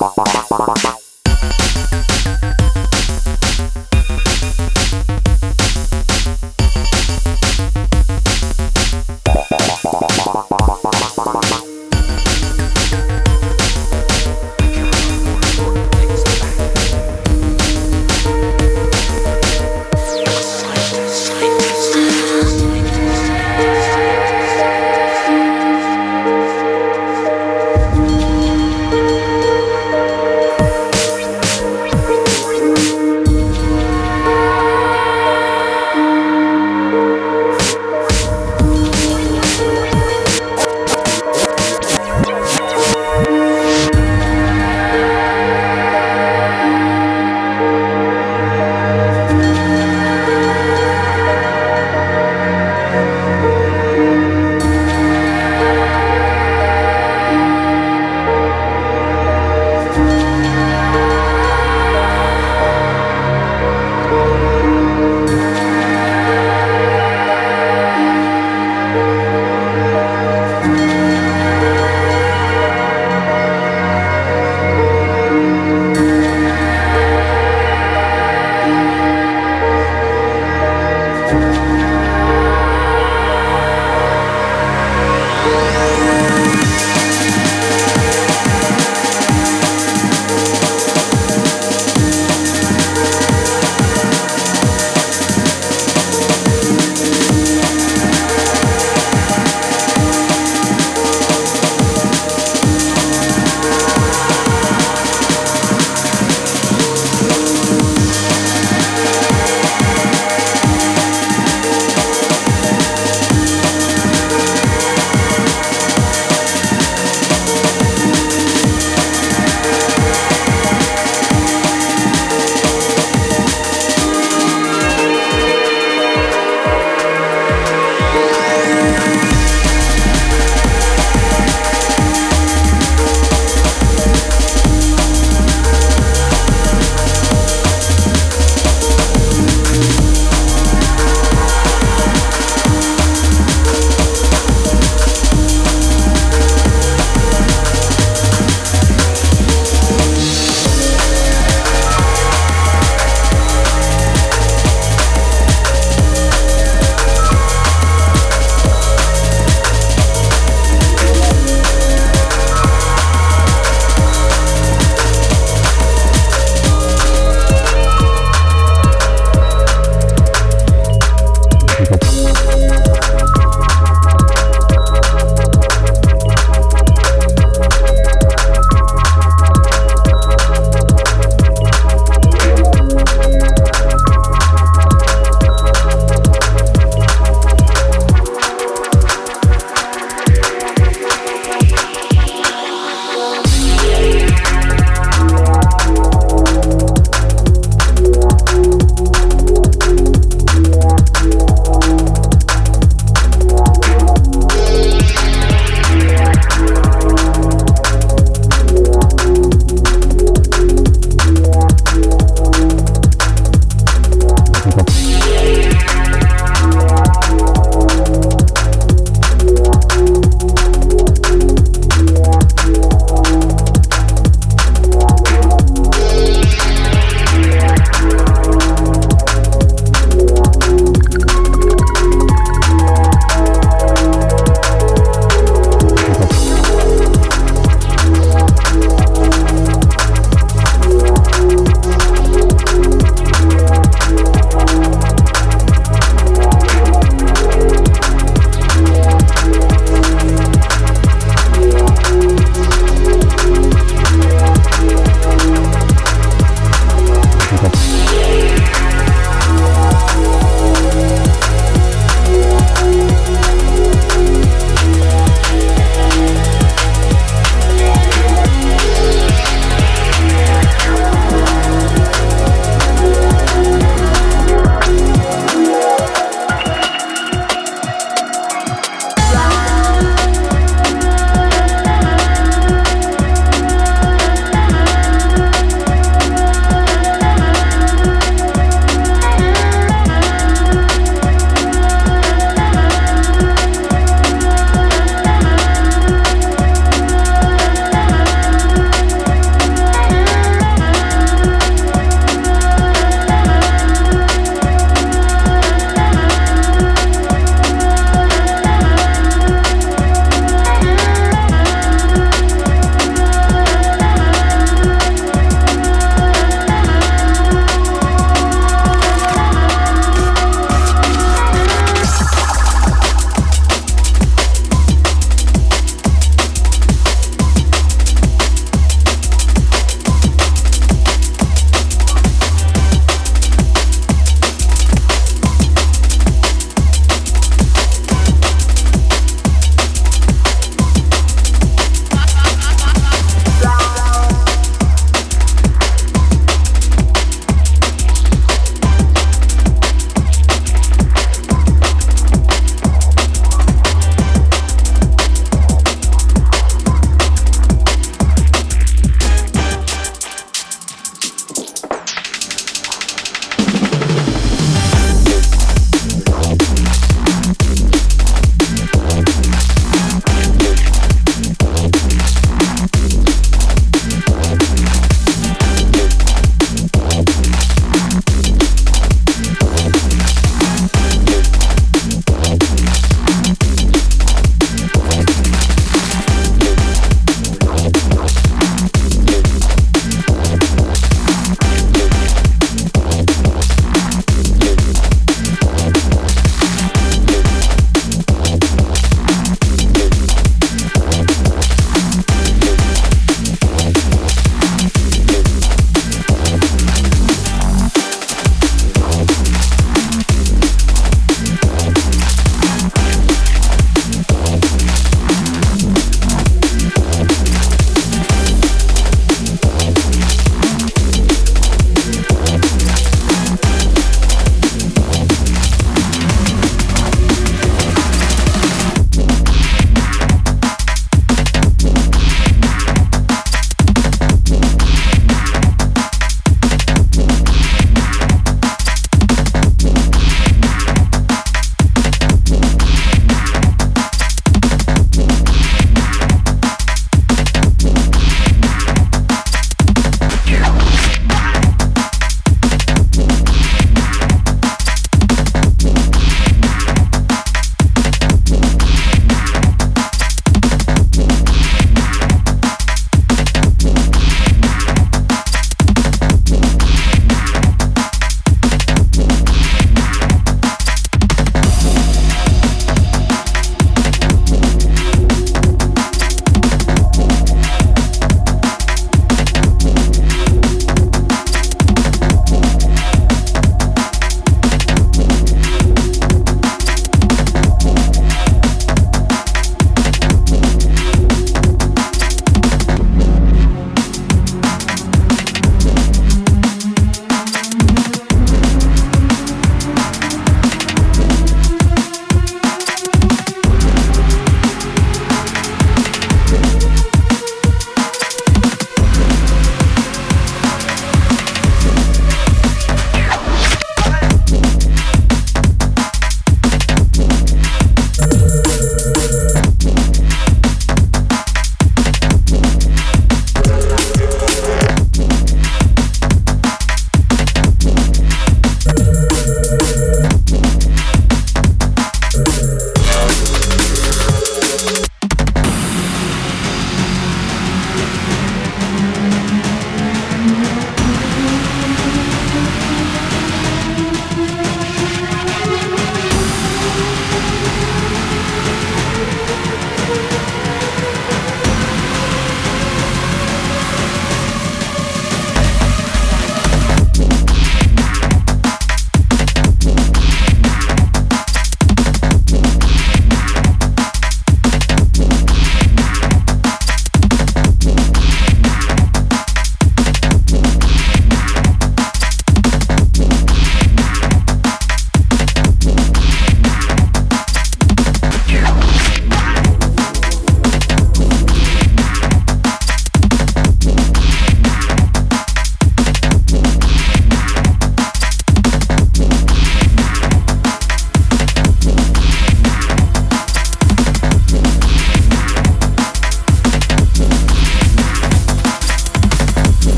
Bye.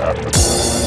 Africa.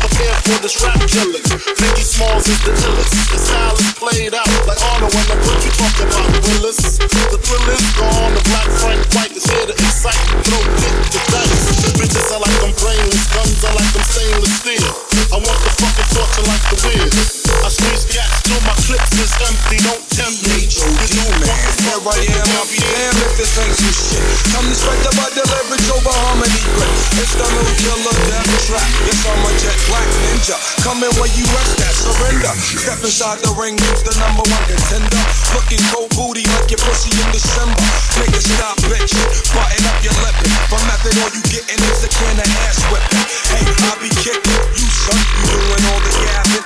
Prepare for this rap killing. Biggie Smalls is the illest. The style is played out like Arnold when the what you talk about, Willis. The thrill is gone. The black Frank White is here to excite. Throw dick to dice. The bitches are like them brainless. Guns are like them stainless steel. I want the fucking torture like the weird. I squeeze gas till my clips is empty. Don't here I am. I'll be damned if this ain't some shit. Time to spread the body, leverage over harmony grip. It's the new killer death trap. Yes, I'm a jet black ninja. Coming where you rest at, surrender. Step inside the ring, you the number one contender. Looking cold booty like your pussy in December. Nigga, stop bitch, button up your lip. From nothing, all you getting is a can of ass whipping. Hey, I be kicking you, son. You doing all the yapping.